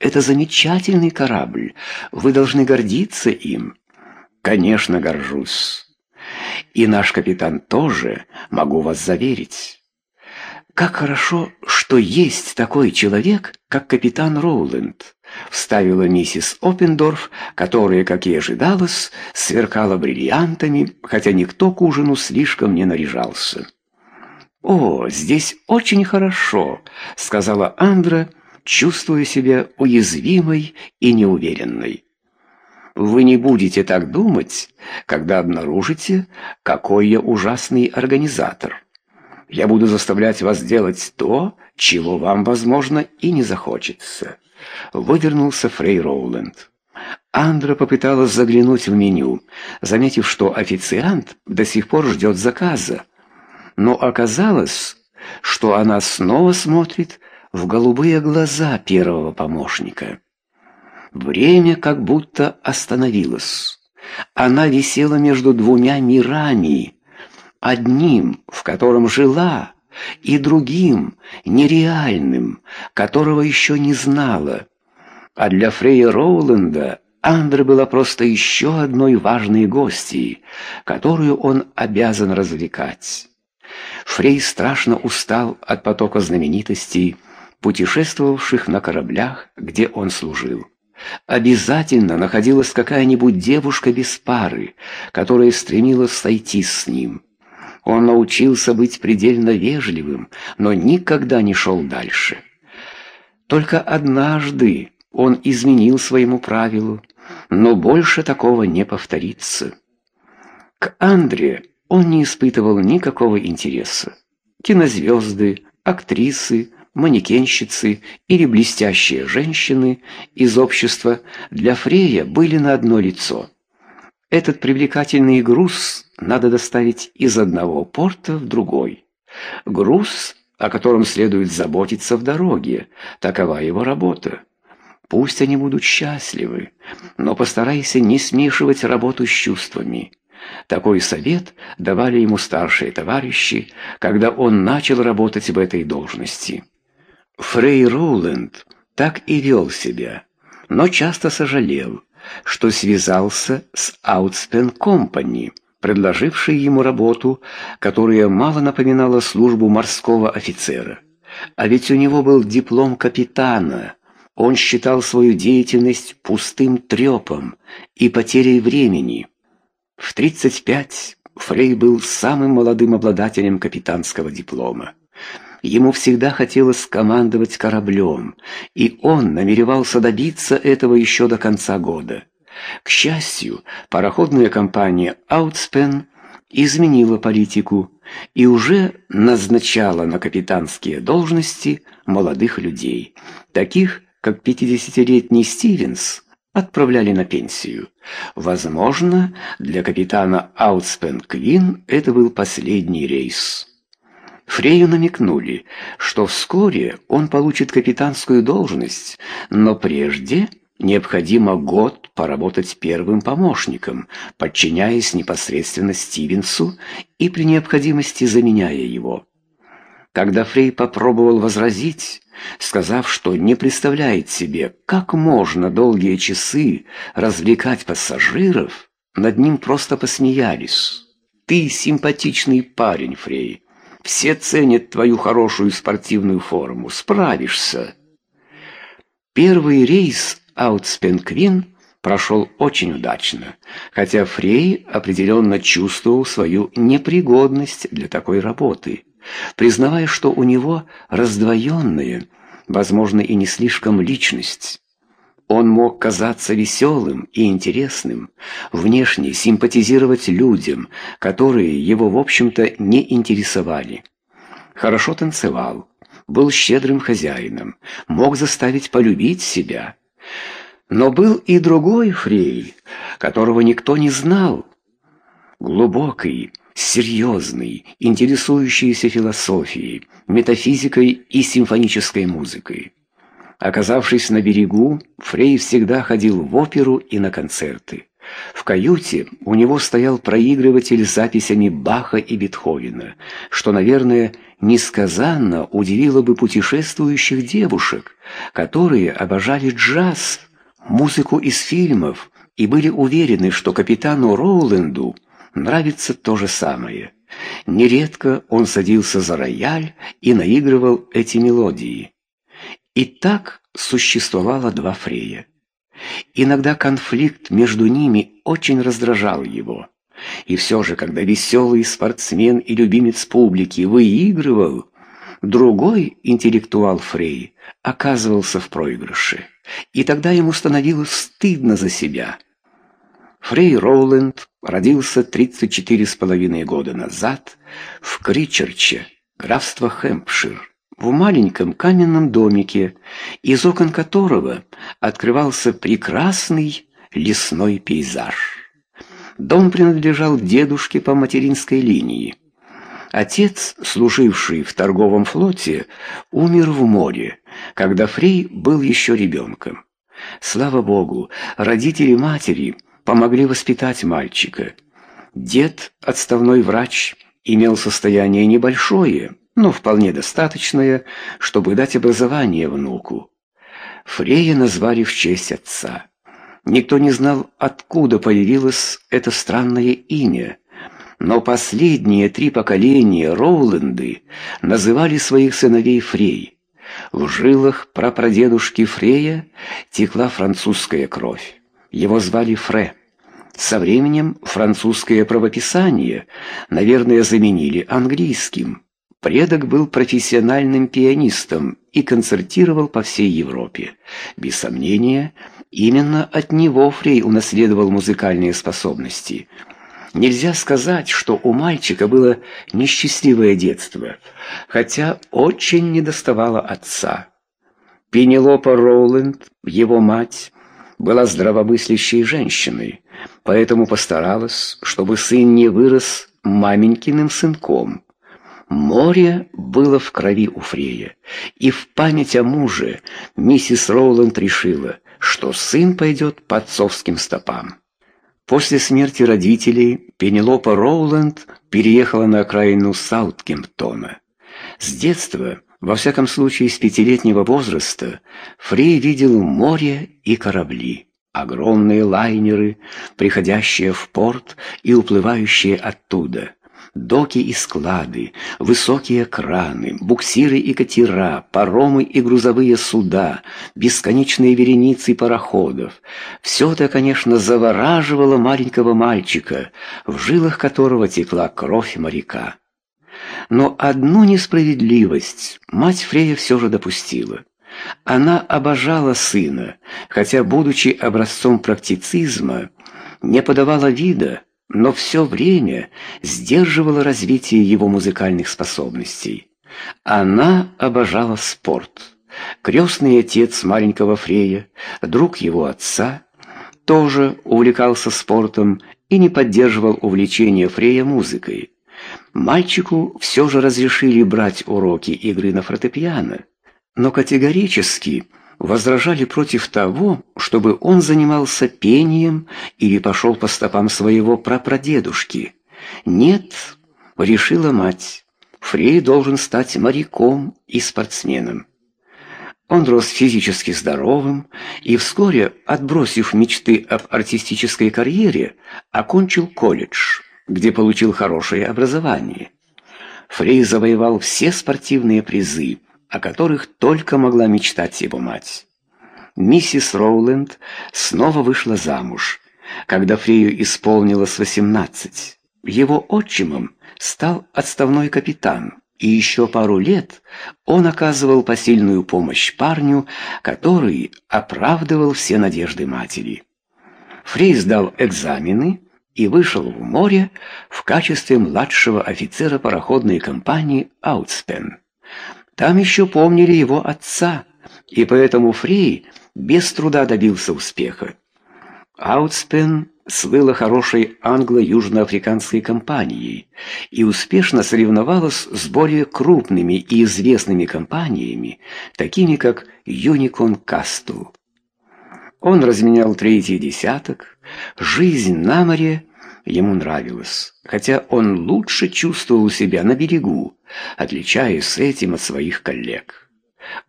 Это замечательный корабль. Вы должны гордиться им». «Конечно, горжусь. И наш капитан тоже, могу вас заверить». «Как хорошо, что есть такой человек, как капитан Роуленд», — вставила миссис Оппендорф, которая, как и ожидалось, сверкала бриллиантами, хотя никто к ужину слишком не наряжался. «О, здесь очень хорошо», — сказала Андра, чувствуя себя уязвимой и неуверенной. «Вы не будете так думать, когда обнаружите, какой я ужасный организатор». Я буду заставлять вас делать то, чего вам, возможно, и не захочется. Вывернулся Фрей Роуленд. Андра попыталась заглянуть в меню, заметив, что официант до сих пор ждет заказа. Но оказалось, что она снова смотрит в голубые глаза первого помощника. Время как будто остановилось. Она висела между двумя мирами одним, в котором жила, и другим, нереальным, которого еще не знала. А для Фрея Роуленда Андра была просто еще одной важной гостьей, которую он обязан развлекать. Фрей страшно устал от потока знаменитостей, путешествовавших на кораблях, где он служил. Обязательно находилась какая-нибудь девушка без пары, которая стремилась сойти с ним. Он научился быть предельно вежливым, но никогда не шел дальше. Только однажды он изменил своему правилу, но больше такого не повторится. К Андре он не испытывал никакого интереса. Кинозвезды, актрисы, манекенщицы или блестящие женщины из общества для Фрея были на одно лицо. Этот привлекательный груз надо доставить из одного порта в другой. Груз, о котором следует заботиться в дороге, такова его работа. Пусть они будут счастливы, но постарайся не смешивать работу с чувствами. Такой совет давали ему старшие товарищи, когда он начал работать в этой должности. Фрей Роуленд так и вел себя, но часто сожалел, что связался с Outspен Company, предложившей ему работу, которая мало напоминала службу морского офицера. А ведь у него был диплом капитана. Он считал свою деятельность пустым трепом и потерей времени. В 35 Фрей был самым молодым обладателем капитанского диплома. Ему всегда хотелось командовать кораблем, и он намеревался добиться этого еще до конца года. К счастью, пароходная компания «Аутспен» изменила политику и уже назначала на капитанские должности молодых людей, таких как 50-летний Стивенс, отправляли на пенсию. Возможно, для капитана Аутспен Квин это был последний рейс. Фрею намекнули, что вскоре он получит капитанскую должность, но прежде необходимо год поработать первым помощником, подчиняясь непосредственно Стивенсу и при необходимости заменяя его. Когда Фрей попробовал возразить, сказав, что не представляет себе, как можно долгие часы развлекать пассажиров, над ним просто посмеялись. «Ты симпатичный парень, Фрей. Все ценят твою хорошую спортивную форму. Справишься». Первый рейс Аутспенквин прошел очень удачно, хотя Фрей определенно чувствовал свою непригодность для такой работы, признавая, что у него раздвоенная, возможно, и не слишком личность. Он мог казаться веселым и интересным, внешне симпатизировать людям, которые его, в общем-то, не интересовали. Хорошо танцевал, был щедрым хозяином, мог заставить полюбить себя. Но был и другой Фрей, которого никто не знал. Глубокий, серьезный, интересующийся философией, метафизикой и симфонической музыкой. Оказавшись на берегу, Фрей всегда ходил в оперу и на концерты. В каюте у него стоял проигрыватель с записями Баха и Бетховена, что, наверное, несказанно удивило бы путешествующих девушек, которые обожали джаз, музыку из фильмов и были уверены, что капитану Роуленду нравится то же самое. Нередко он садился за рояль и наигрывал эти мелодии. И так существовало два Фрея. Иногда конфликт между ними очень раздражал его. И все же, когда веселый спортсмен и любимец публики выигрывал, другой интеллектуал Фрей оказывался в проигрыше. И тогда ему становилось стыдно за себя. Фрей Роуленд родился 34 с половиной года назад в Кричерче, графство Хэмпшир в маленьком каменном домике, из окон которого открывался прекрасный лесной пейзаж. Дом принадлежал дедушке по материнской линии. Отец, служивший в торговом флоте, умер в море, когда Фрей был еще ребенком. Слава богу, родители матери помогли воспитать мальчика. Дед, отставной врач, имел состояние небольшое, но вполне достаточное, чтобы дать образование внуку. Фрея назвали в честь отца. Никто не знал, откуда появилось это странное имя, но последние три поколения Роуленды называли своих сыновей Фрей. В жилах прапрадедушки Фрея текла французская кровь. Его звали Фре. Со временем французское правописание, наверное, заменили английским. Предок был профессиональным пианистом и концертировал по всей Европе. Без сомнения, именно от него Фрей унаследовал музыкальные способности. Нельзя сказать, что у мальчика было несчастливое детство, хотя очень недоставало отца. Пенелопа Роуленд, его мать, была здравомыслящей женщиной, поэтому постаралась, чтобы сын не вырос маменькиным сынком. Море было в крови у Фрея, и в память о муже миссис Роуланд решила, что сын пойдет по отцовским стопам. После смерти родителей Пенелопа Роуланд переехала на окраину Саутгемптона. С детства, во всяком случае с пятилетнего возраста, Фрей видел море и корабли, огромные лайнеры, приходящие в порт и уплывающие оттуда – доки и склады, высокие краны, буксиры и катера, паромы и грузовые суда, бесконечные вереницы пароходов. Все это, конечно, завораживало маленького мальчика, в жилах которого текла кровь моряка. Но одну несправедливость мать Фрея все же допустила. Она обожала сына, хотя, будучи образцом практицизма, не подавала вида, но все время сдерживала развитие его музыкальных способностей. Она обожала спорт. Крестный отец маленького Фрея, друг его отца, тоже увлекался спортом и не поддерживал увлечение Фрея музыкой. Мальчику все же разрешили брать уроки игры на фортепиано, но категорически возражали против того, чтобы он занимался пением или пошел по стопам своего прапрадедушки. Нет, решила мать. Фрей должен стать моряком и спортсменом. Он рос физически здоровым и вскоре, отбросив мечты об артистической карьере, окончил колледж, где получил хорошее образование. Фрей завоевал все спортивные призы, о которых только могла мечтать его мать. Миссис Роуленд снова вышла замуж, когда Фрею исполнилось восемнадцать. Его отчимом стал отставной капитан, и еще пару лет он оказывал посильную помощь парню, который оправдывал все надежды матери. Фрей сдал экзамены и вышел в море в качестве младшего офицера пароходной компании «Аутспен». Там еще помнили его отца, и поэтому Фрей без труда добился успеха. Аутспен слыла хорошей англо-южноафриканской компанией и успешно соревновалась с более крупными и известными компаниями, такими как Unicorn Castle. Он разменял третий десяток. Жизнь на море ему нравилась, хотя он лучше чувствовал себя на берегу, отличаясь этим от своих коллег.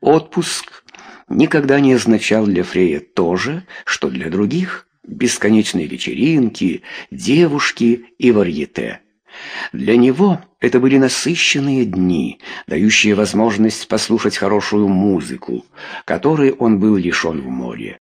Отпуск никогда не означал для Фрея то же, что для других – бесконечные вечеринки, девушки и варьете. Для него это были насыщенные дни, дающие возможность послушать хорошую музыку, которой он был лишен в море.